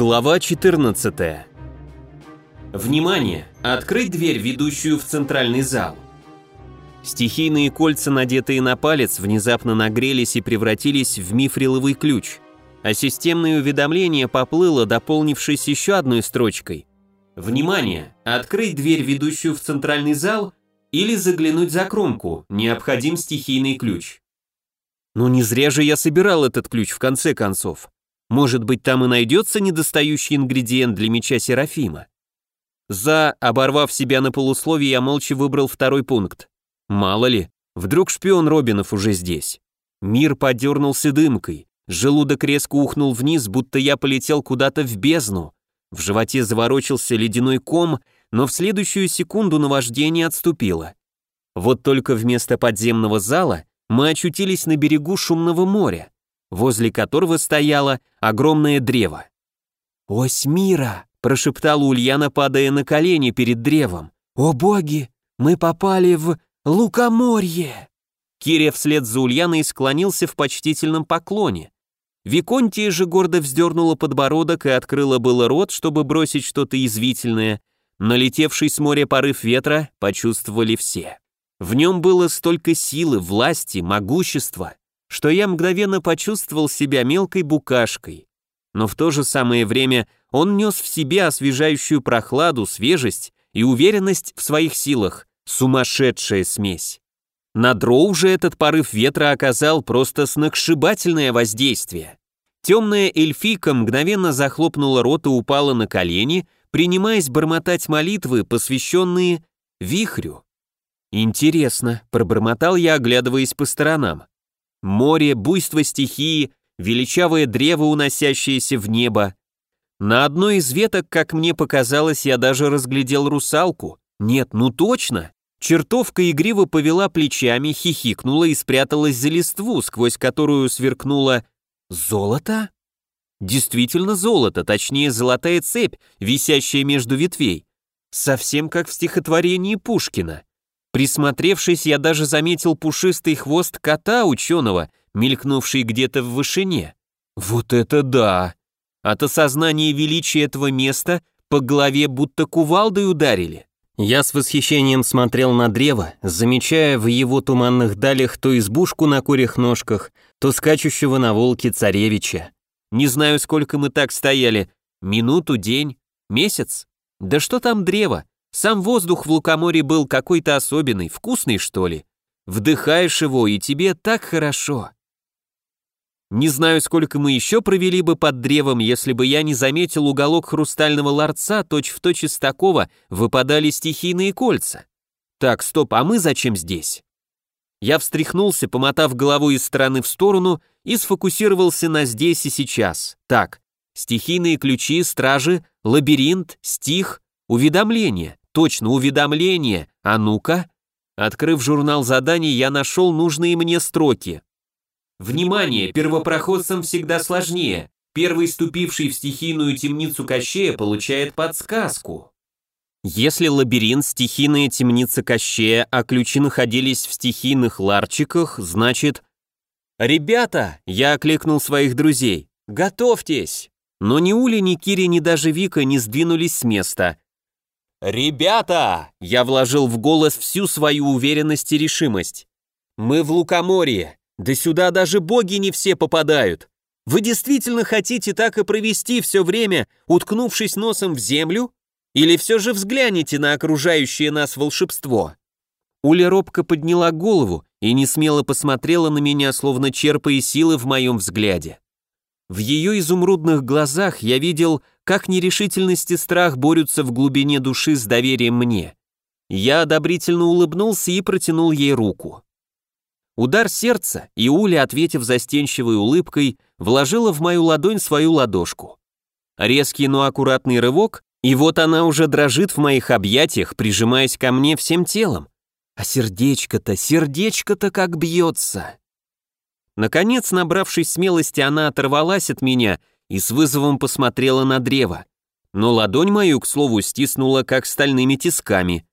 Глава 14. Внимание! Открыть дверь, ведущую в центральный зал. Стихийные кольца, надетые на палец, внезапно нагрелись и превратились в мифриловый ключ, а системное уведомление поплыло, дополнившись еще одной строчкой. Внимание! Открыть дверь, ведущую в центральный зал, или заглянуть за кромку, необходим стихийный ключ. Ну не зря же я собирал этот ключ в конце концов. Может быть, там и найдется недостающий ингредиент для меча Серафима. За, оборвав себя на полусловие, я молча выбрал второй пункт. Мало ли, вдруг шпион Робинов уже здесь. Мир подернулся дымкой, желудок резко ухнул вниз, будто я полетел куда-то в бездну. В животе заворочился ледяной ком, но в следующую секунду наваждение отступило. Вот только вместо подземного зала мы очутились на берегу шумного моря возле которого стояло огромное древо. «Ось мира!» – прошептала Ульяна, падая на колени перед древом. «О боги! Мы попали в Лукоморье!» Кирия вслед за Ульяной склонился в почтительном поклоне. Виконтия же гордо вздернула подбородок и открыла было рот, чтобы бросить что-то извительное. Налетевший с моря порыв ветра почувствовали все. В нем было столько силы, власти, могущества, что я мгновенно почувствовал себя мелкой букашкой. Но в то же самое время он нес в себе освежающую прохладу, свежесть и уверенность в своих силах, сумасшедшая смесь. На дроу же этот порыв ветра оказал просто сногсшибательное воздействие. Темная эльфийка мгновенно захлопнула рот и упала на колени, принимаясь бормотать молитвы, посвященные вихрю. «Интересно», — пробормотал я, оглядываясь по сторонам. Море, буйство стихии, величавое древо, уносящееся в небо. На одной из веток, как мне показалось, я даже разглядел русалку. Нет, ну точно. Чертовка игриво повела плечами, хихикнула и спряталась за листву, сквозь которую сверкнуло золото. Действительно золото, точнее золотая цепь, висящая между ветвей. Совсем как в стихотворении Пушкина. Присмотревшись, я даже заметил пушистый хвост кота ученого, мелькнувший где-то в вышине. Вот это да! От осознания величия этого места по голове будто кувалдой ударили. Я с восхищением смотрел на древо, замечая в его туманных далях то избушку на курьих ножках, то скачущего на волке царевича. Не знаю, сколько мы так стояли, минуту, день, месяц? Да что там древо? Сам воздух в Лукоморье был какой-то особенный, вкусный, что ли. Вдыхаешь его, и тебе так хорошо. Не знаю, сколько мы еще провели бы под древом, если бы я не заметил уголок хрустального ларца, точь-в-точь из такого выпадали стихийные кольца. Так, стоп, а мы зачем здесь? Я встряхнулся, помотав головой из стороны в сторону и сфокусировался на здесь и сейчас. Так, стихийные ключи, стражи, лабиринт, стих, уведомление. Точно, уведомление. А ну-ка. Открыв журнал заданий, я нашел нужные мне строки. Внимание, первопроходцам всегда сложнее. Первый, ступивший в стихийную темницу Кощея, получает подсказку. Если лабиринт, стихийная темница Кощея, а ключи находились в стихийных ларчиках, значит... «Ребята!» — я окликнул своих друзей. «Готовьтесь!» Но ни Уля, ни Кири, ни даже Вика не сдвинулись с места. «Ребята!» — я вложил в голос всю свою уверенность и решимость. «Мы в Лукоморье, да сюда даже боги не все попадают. Вы действительно хотите так и провести все время, уткнувшись носом в землю? Или все же взглянете на окружающее нас волшебство?» Уля робко подняла голову и не смело посмотрела на меня, словно черпая силы в моем взгляде. В ее изумрудных глазах я видел как нерешительность и страх борются в глубине души с доверием мне. Я одобрительно улыбнулся и протянул ей руку. Удар сердца, и Уля, ответив застенчивой улыбкой, вложила в мою ладонь свою ладошку. Резкий, но аккуратный рывок, и вот она уже дрожит в моих объятиях, прижимаясь ко мне всем телом. А сердечко-то, сердечко-то как бьется. Наконец, набравшись смелости, она оторвалась от меня и с вызовом посмотрела на древо. Но ладонь мою, к слову, стиснула как стальными тисками.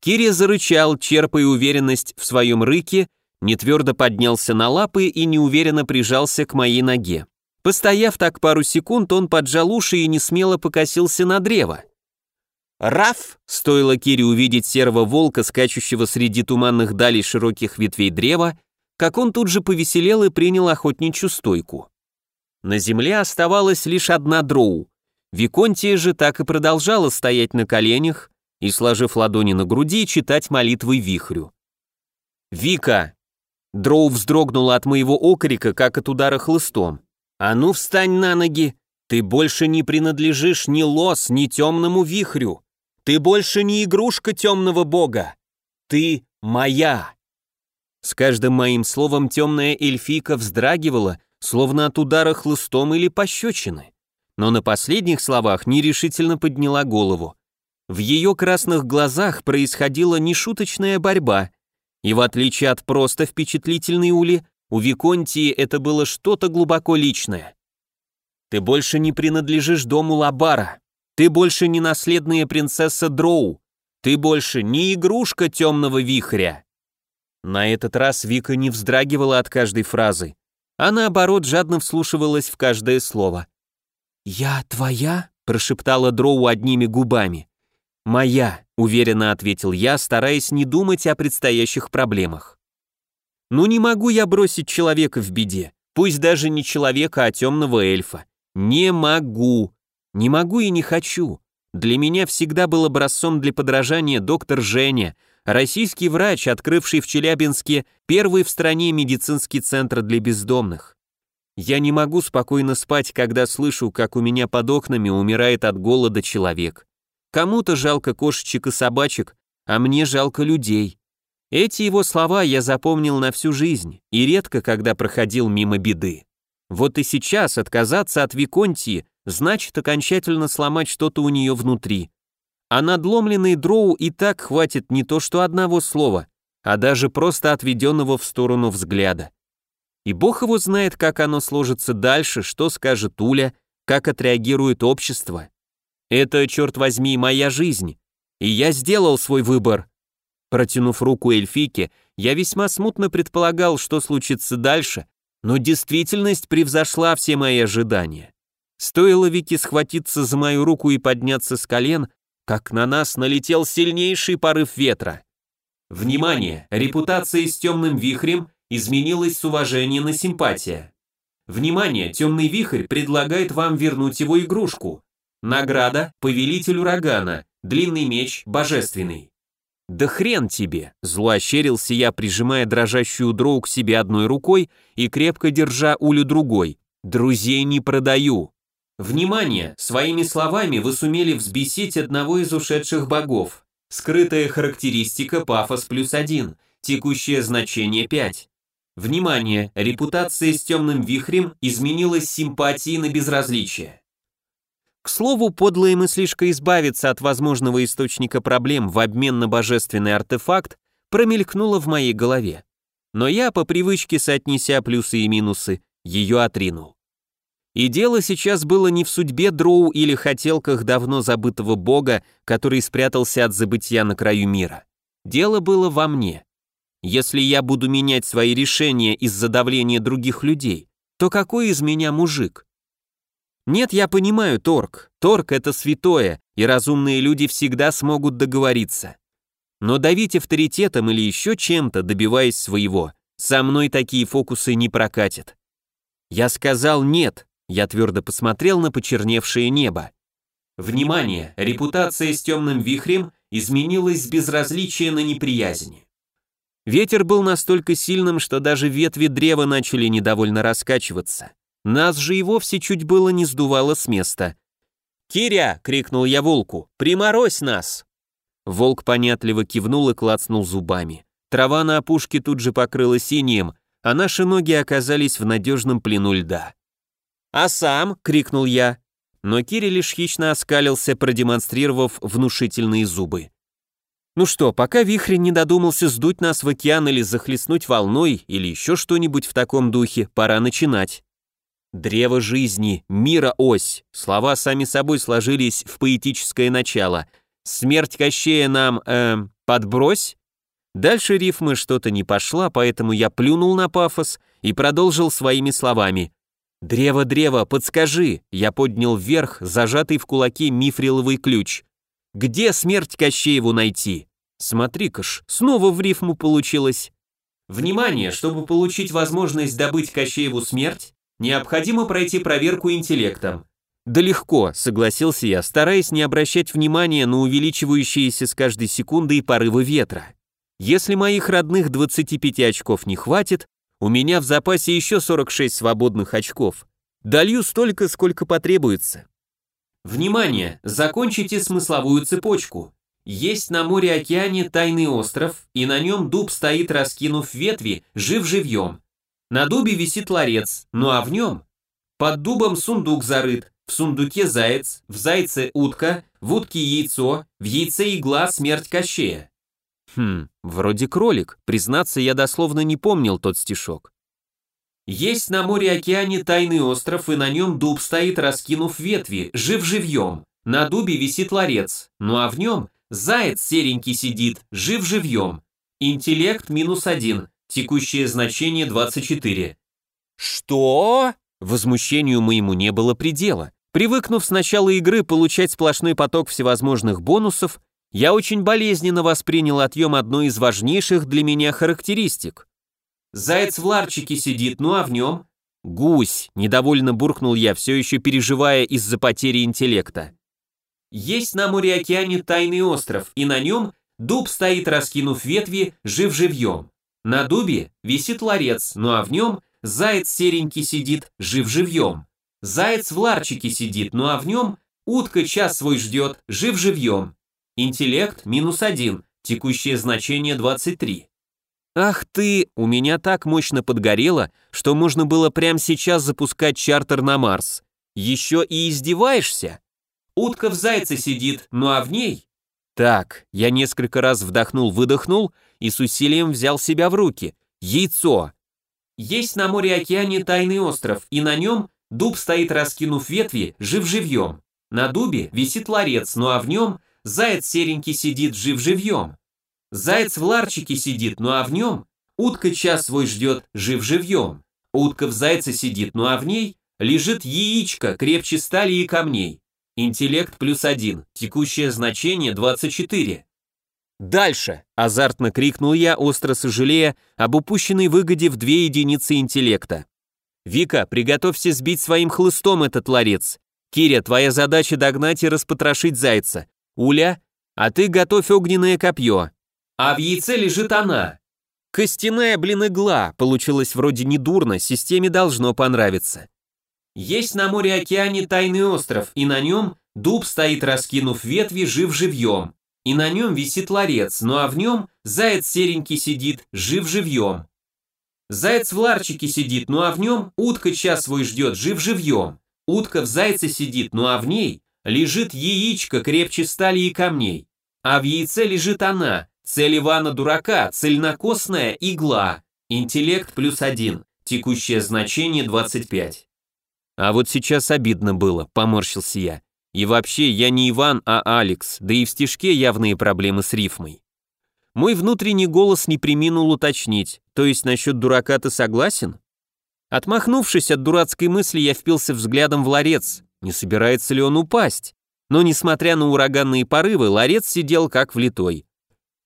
Кирия зарычал, черпая уверенность в своем рыке, нетвердо поднялся на лапы и неуверенно прижался к моей ноге. Постояв так пару секунд, он поджал уши и несмело покосился на древо. «Раф!» — стоило Кире увидеть серого волка, скачущего среди туманных далей широких ветвей древа, как он тут же повеселел и принял охотничью стойку. На земле оставалась лишь одна дроу. Виконтия же так и продолжала стоять на коленях и, сложив ладони на груди, читать молитвы вихрю. «Вика!» Дроу вздрогнула от моего окрика, как от удара хлыстом. «А ну встань на ноги! Ты больше не принадлежишь ни лос, ни темному вихрю! Ты больше не игрушка темного бога! Ты моя!» С каждым моим словом темная эльфийка вздрагивала, словно от удара хлыстом или пощечины. Но на последних словах нерешительно подняла голову. В ее красных глазах происходила нешуточная борьба, и в отличие от просто впечатлительной Ули, у Виконтии это было что-то глубоко личное. Ты больше не принадлежишь дому Лабара. Ты больше не наследная принцесса Дроу. Ты больше не игрушка темного вихря. На этот раз Вика не вздрагивала от каждой фразы, а наоборот жадно вслушивалась в каждое слово. «Я твоя?» – прошептала Дроу одними губами. «Моя», – уверенно ответил я, стараясь не думать о предстоящих проблемах. Ну не могу я бросить человека в беде, пусть даже не человека, а темного эльфа. Не могу. Не могу и не хочу. Для меня всегда был образцом для подражания доктор Женя, российский врач, открывший в Челябинске первый в стране медицинский центр для бездомных. Я не могу спокойно спать, когда слышу, как у меня под окнами умирает от голода человек. Кому-то жалко кошечек и собачек, а мне жалко людей. Эти его слова я запомнил на всю жизнь и редко когда проходил мимо беды. Вот и сейчас отказаться от Виконтии значит окончательно сломать что-то у нее внутри. А надломленный дроу и так хватит не то что одного слова, а даже просто отведенного в сторону взгляда. И бог его знает, как оно сложится дальше, что скажет Уля, как отреагирует общество. Это, черт возьми, моя жизнь. И я сделал свой выбор, Протянув руку эльфийке, я весьма смутно предполагал, что случится дальше, но действительность превзошла все мои ожидания. Стоило Вике схватиться за мою руку и подняться с колен, как на нас налетел сильнейший порыв ветра. Внимание! Репутация с темным вихрем изменилась с уважения на симпатия. Внимание! Темный вихрь предлагает вам вернуть его игрушку. Награда – повелитель урагана, длинный меч, божественный. «Да хрен тебе!» – зло ощерился я, прижимая дрожащую дроу к себе одной рукой и крепко держа улю другой. «Друзей не продаю!» Внимание! Своими словами вы сумели взбесить одного из ушедших богов. Скрытая характеристика пафос плюс один, текущее значение 5. Внимание! Репутация с темным вихрем изменилась с симпатии на безразличие. К слову, подлая мыслишка избавиться от возможного источника проблем в обмен на божественный артефакт промелькнула в моей голове. Но я, по привычке соотнеся плюсы и минусы, ее отринул. И дело сейчас было не в судьбе дроу или хотелках давно забытого бога, который спрятался от забытия на краю мира. Дело было во мне. Если я буду менять свои решения из-за давления других людей, то какой из меня мужик? Нет, я понимаю торг. Торг — это святое, и разумные люди всегда смогут договориться. Но давить авторитетом или еще чем-то, добиваясь своего, со мной такие фокусы не прокатят. Я сказал «нет», я твердо посмотрел на почерневшее небо. Внимание, репутация с темным вихрем изменилась с безразличия на неприязнь. Ветер был настолько сильным, что даже ветви древа начали недовольно раскачиваться. Нас же и вовсе чуть было не сдувало с места. «Киря!» — крикнул я волку. «Приморозь нас!» Волк понятливо кивнул и клацнул зубами. Трава на опушке тут же покрыла синим, а наши ноги оказались в надежном плену льда. «А сам?» — крикнул я. Но Кири лишь хищно оскалился, продемонстрировав внушительные зубы. Ну что, пока вихрь не додумался сдуть нас в океан или захлестнуть волной, или еще что-нибудь в таком духе, пора начинать. Древо жизни, мира ось. Слова сами собой сложились в поэтическое начало. Смерть Кощея нам, эм, подбрось? Дальше рифмы что-то не пошла, поэтому я плюнул на пафос и продолжил своими словами. «Древо, древо, подскажи!» Я поднял вверх зажатый в кулаке мифриловый ключ. «Где смерть Кощееву найти?» Смотри-ка ж, снова в рифму получилось. Внимание, чтобы получить возможность добыть Кощееву смерть, необходимо пройти проверку интеллектом. Да легко, согласился я, стараясь не обращать внимания на увеличивающиеся с каждой секундой порывы ветра. Если моих родных 25 очков не хватит, у меня в запасе еще 46 свободных очков. Долью столько, сколько потребуется. Внимание! Закончите смысловую цепочку. Есть на море-океане тайный остров, и на нем дуб стоит, раскинув ветви, жив живьем. На дубе висит ларец, ну а в нем? Под дубом сундук зарыт, в сундуке заяц, в зайце утка, в утке яйцо, в яйце игла смерть Кощея. Хм, вроде кролик, признаться, я дословно не помнил тот стишок. Есть на море-океане тайный остров, и на нем дуб стоит, раскинув ветви, жив живьем. На дубе висит ларец, ну а в нем Заяц серенький сидит, жив живьем. Интеллект минус один, текущее значение 24. Что? Возмущению моему не было предела. Привыкнув с начала игры получать сплошной поток всевозможных бонусов, я очень болезненно воспринял отъем одной из важнейших для меня характеристик. Заяц в ларчике сидит, ну а в нем? Гусь, недовольно буркнул я, все еще переживая из-за потери интеллекта. Есть на море-океане тайный остров, и на нем дуб стоит, раскинув ветви, жив живьем. На дубе висит ларец, ну а в нем заяц серенький сидит, жив живьем. Заяц в ларчике сидит, ну а в нем утка час свой ждет, жив живьем. Интеллект минус один, текущее значение 23. Ах ты, у меня так мощно подгорело, что можно было прямо сейчас запускать чартер на Марс. Еще и издеваешься? Утка в зайце сидит, ну а в ней... Так, я несколько раз вдохнул-выдохнул и с усилием взял себя в руки. Яйцо. Есть на море-океане тайный остров, и на нем дуб стоит, раскинув ветви, жив живьем. На дубе висит ларец, ну а в нем заяц серенький сидит, жив живьем. Заяц в ларчике сидит, ну а в нем утка час свой ждет, жив живьем. Утка в зайце сидит, ну а в ней лежит яичко крепче стали и камней. Интеллект плюс один, текущее значение 24. Дальше, азартно крикнул я, остро сожалея об упущенной выгоде в две единицы интеллекта. Вика, приготовься сбить своим хлыстом этот ларец. Киря, твоя задача догнать и распотрошить зайца. Уля, а ты готовь огненное копье. А в яйце лежит она. Костяная, блин, игла, получилось вроде недурно, системе должно понравиться. Есть на море-океане тайный остров, и на нем дуб стоит, раскинув ветви, жив живьем. И на нем висит ларец, ну а в нем заяц серенький сидит, жив живьем. Заяц в ларчике сидит, ну а в нем утка час свой ждет, жив живьем. Утка в зайце сидит, ну а в ней лежит яичко крепче стали и камней. А в яйце лежит она, цель Ивана Дурака, цельнокосная игла. Интеллект плюс один, текущее значение 25. А вот сейчас обидно было, поморщился я. И вообще, я не Иван, а Алекс, да и в стишке явные проблемы с рифмой. Мой внутренний голос не приминул уточнить, то есть насчет дурака ты согласен? Отмахнувшись от дурацкой мысли, я впился взглядом в ларец, не собирается ли он упасть. Но, несмотря на ураганные порывы, ларец сидел как влитой.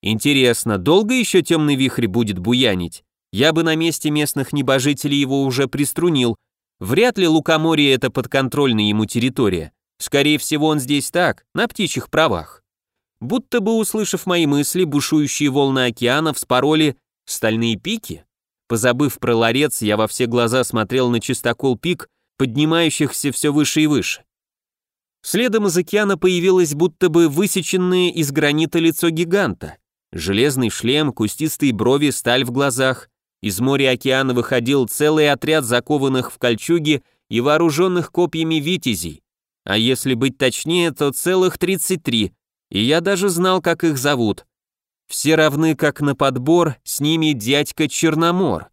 Интересно, долго еще темный вихрь будет буянить? Я бы на месте местных небожителей его уже приструнил, Вряд ли Лукоморье это подконтрольная ему территория. Скорее всего, он здесь так, на птичьих правах. Будто бы, услышав мои мысли, бушующие волны океана вспороли стальные пики. Позабыв про ларец, я во все глаза смотрел на чистокол пик, поднимающихся все выше и выше. Следом из океана появилось будто бы высеченное из гранита лицо гиганта. Железный шлем, кустистые брови, сталь в глазах. Из моря океана выходил целый отряд закованных в кольчуги и вооруженных копьями витязей. А если быть точнее, то целых 33, и я даже знал, как их зовут. Все равны как на подбор, с ними дядька Черномор.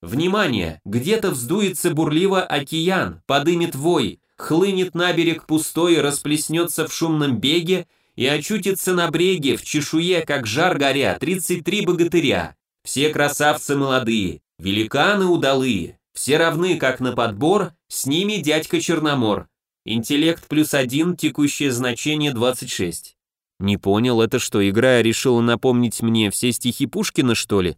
Внимание! Где-то вздуется бурливо океан, подымет вой, хлынет на берег пустой, расплеснется в шумном беге и очутится на бреге, в чешуе, как жар горя, 33 богатыря. Все красавцы молодые, великаны удалые, Все равны как на подбор, с ними дядька Черномор. Интеллект плюс один, текущее значение 26. Не понял, это что, игра решила напомнить мне все стихи Пушкина, что ли?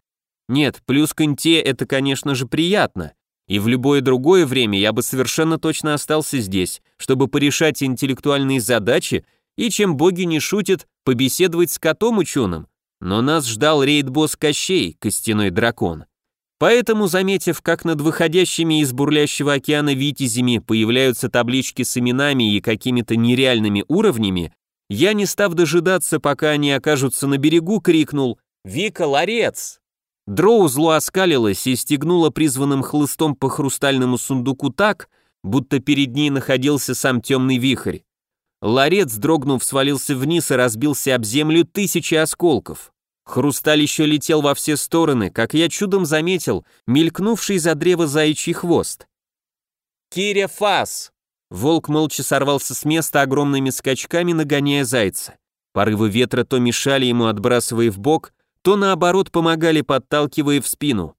Нет, плюс к инте это, конечно же, приятно. И в любое другое время я бы совершенно точно остался здесь, чтобы порешать интеллектуальные задачи и, чем боги не шутят, побеседовать с котом ученым. Но нас ждал рейд-босс Кощей, костяной дракон. Поэтому, заметив, как над выходящими из бурлящего океана витязями появляются таблички с именами и какими-то нереальными уровнями, я, не став дожидаться, пока они окажутся на берегу, крикнул «Вика, ларец!». Дроу зло оскалилась и стегнула призванным хлыстом по хрустальному сундуку так, будто перед ней находился сам темный вихрь. Ларец, дрогнув, свалился вниз и разбился об землю тысячи осколков. Хрусталь еще летел во все стороны, как я чудом заметил, мелькнувший за древо заячий хвост. «Киря Фас!» Волк молча сорвался с места огромными скачками, нагоняя зайца. Порывы ветра то мешали ему, отбрасывая в бок, то наоборот помогали, подталкивая в спину.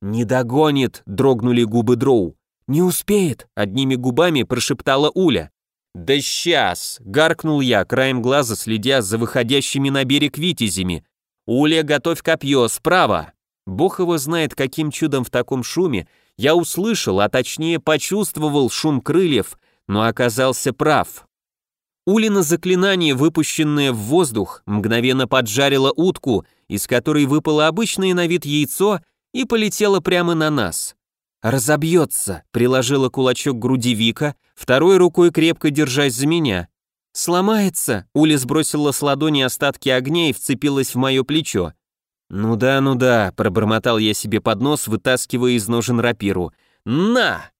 «Не догонит!» — дрогнули губы Дроу. «Не успеет!» — одними губами прошептала Уля. «Да сейчас!» — гаркнул я, краем глаза следя за выходящими на берег витязями. «Уля, готовь копье, справа!» Бог его знает, каким чудом в таком шуме я услышал, а точнее почувствовал шум крыльев, но оказался прав. Улина заклинание, выпущенное в воздух, мгновенно поджарило утку, из которой выпало обычное на вид яйцо и полетело прямо на нас. «Разобьется», — приложила кулачок к груди Вика, второй рукой крепко держась за меня. «Сломается», — Уля сбросила с ладони остатки огня и вцепилась в мое плечо. «Ну да, ну да», — пробормотал я себе под нос, вытаскивая из ножен рапиру. «На!»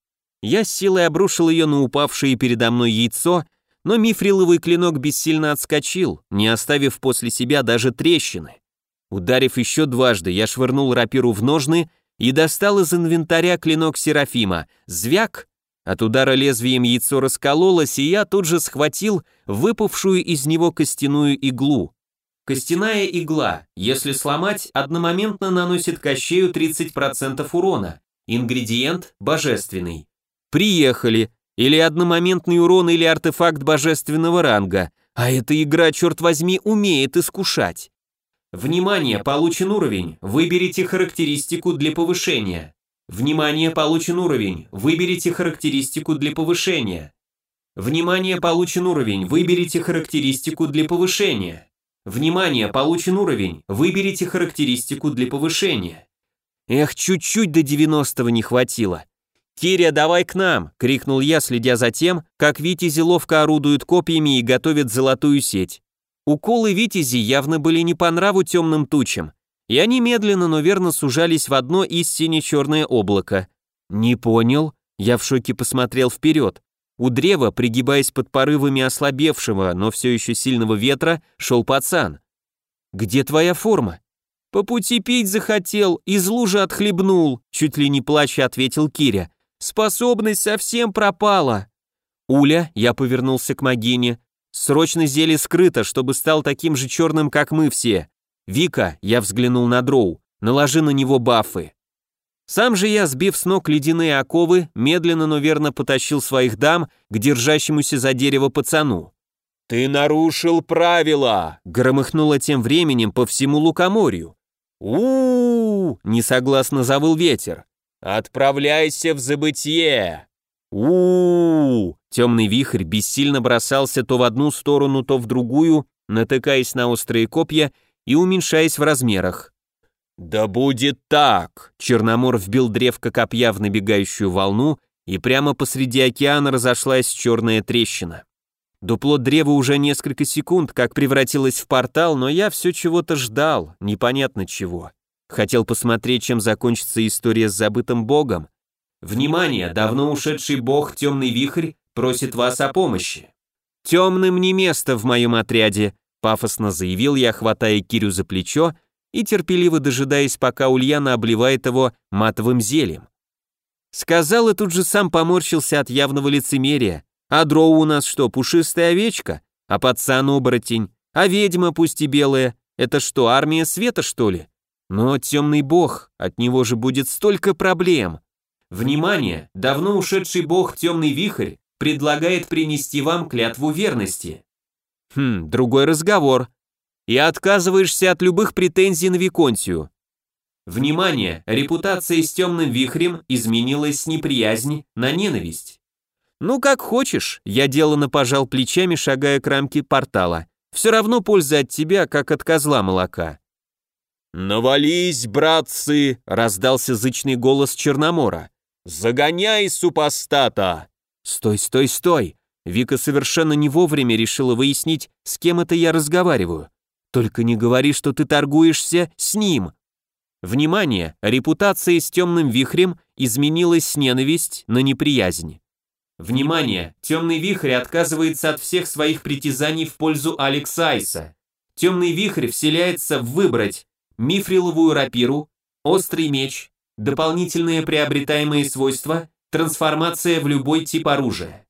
Я с силой обрушил ее на упавшее передо мной яйцо, но мифриловый клинок бессильно отскочил, не оставив после себя даже трещины. Ударив еще дважды, я швырнул рапиру в ножны и достал из инвентаря клинок Серафима. Звяк! От удара лезвием яйцо раскололось, и я тут же схватил выпавшую из него костяную иглу. Костяная игла, если сломать, одномоментно наносит кощею 30% урона. Ингредиент – божественный. Приехали. Или одномоментный урон, или артефакт божественного ранга. А эта игра, черт возьми, умеет искушать. Внимание, получен уровень. Выберите характеристику для повышения. Внимание, получен уровень. Выберите характеристику для повышения. Внимание, получен уровень. Выберите характеристику для повышения. Внимание, получен уровень. Выберите характеристику для повышения. Эх, чуть-чуть до 90 не хватило. «Киря, давай к нам!» — крикнул я, следя за тем, как витязи ловко орудуют копьями и готовят золотую сеть. Уколы витязи явно были не по нраву темным тучам, и они медленно, но верно сужались в одно из сине-черное облако. «Не понял?» — я в шоке посмотрел вперед. У древа, пригибаясь под порывами ослабевшего, но все еще сильного ветра, шел пацан. «Где твоя форма?» «По пути пить захотел, из лужи отхлебнул», чуть ли не плача ответил Киря. Способность совсем пропала. Уля, я повернулся к Магине. Срочно зелье скрыто, чтобы стал таким же черным, как мы все. Вика, я взглянул на Дроу, наложи на него бафы. Сам же я, сбив с ног ледяные оковы, медленно, но верно потащил своих дам к держащемуся за дерево пацану. «Ты нарушил правила!» — громыхнуло тем временем по всему лукоморью. у, -у, -у, -у несогласно завыл ветер. «Отправляйся в забытье!» у, -у, -у Темный вихрь бессильно бросался то в одну сторону, то в другую, натыкаясь на острые копья и уменьшаясь в размерах. «Да будет так!» Черномор вбил древко копья в набегающую волну, и прямо посреди океана разошлась черная трещина. Дупло древа уже несколько секунд как превратилось в портал, но я все чего-то ждал, непонятно чего. Хотел посмотреть, чем закончится история с забытым богом. Внимание, давно ушедший бог Темный Вихрь просит вас о помощи. Темным не место в моем отряде, пафосно заявил я, хватая Кирю за плечо и терпеливо дожидаясь, пока Ульяна обливает его матовым зельем. Сказал и тут же сам поморщился от явного лицемерия. А дроу у нас что, пушистая овечка? А пацан оборотень? А ведьма, пусть и белая? Это что, армия света, что ли? Но темный бог, от него же будет столько проблем. Внимание! Давно ушедший бог Темный Вихрь предлагает принести вам клятву верности. Хм, другой разговор. И отказываешься от любых претензий на Виконтию. Внимание! Репутация с Темным Вихрем изменилась с неприязни на ненависть. Ну, как хочешь, я делано пожал плечами, шагая к рамке портала. Все равно польза от тебя, как от козла молока. «Навались, братцы!» — раздался зычный голос Черномора. «Загоняй супостата!» «Стой, стой, стой!» Вика совершенно не вовремя решила выяснить, с кем это я разговариваю. «Только не говори, что ты торгуешься с ним!» Внимание! Репутация с темным вихрем изменилась с ненависть на неприязнь. Внимание! Темный вихрь отказывается от всех своих притязаний в пользу Алекса Айса. Темный вихрь вселяется в выбрать мифриловую рапиру, острый меч, дополнительные приобретаемые свойства, трансформация в любой тип оружия.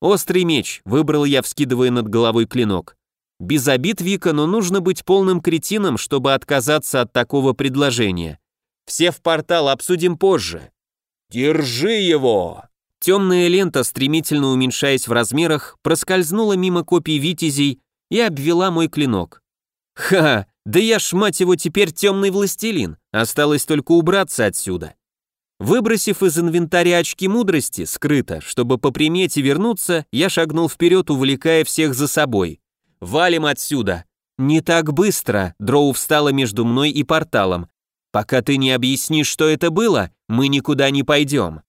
Острый меч, выбрал я, вскидывая над головой клинок. Без обид, Вика, но нужно быть полным кретином, чтобы отказаться от такого предложения. Все в портал обсудим позже. Держи его! Темная лента, стремительно уменьшаясь в размерах, проскользнула мимо копий витязей и обвела мой клинок. Ха, да я ж, мать его, теперь темный властелин, осталось только убраться отсюда. Выбросив из инвентаря очки мудрости, скрыто, чтобы по примете вернуться, я шагнул вперед, увлекая всех за собой. «Валим отсюда!» «Не так быстро!» Дроу встала между мной и порталом. «Пока ты не объяснишь, что это было, мы никуда не пойдем».